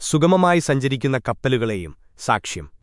സുഗമമായി സഞ്ചരിക്കുന്ന കപ്പലുകളെയും സാക്ഷ്യം.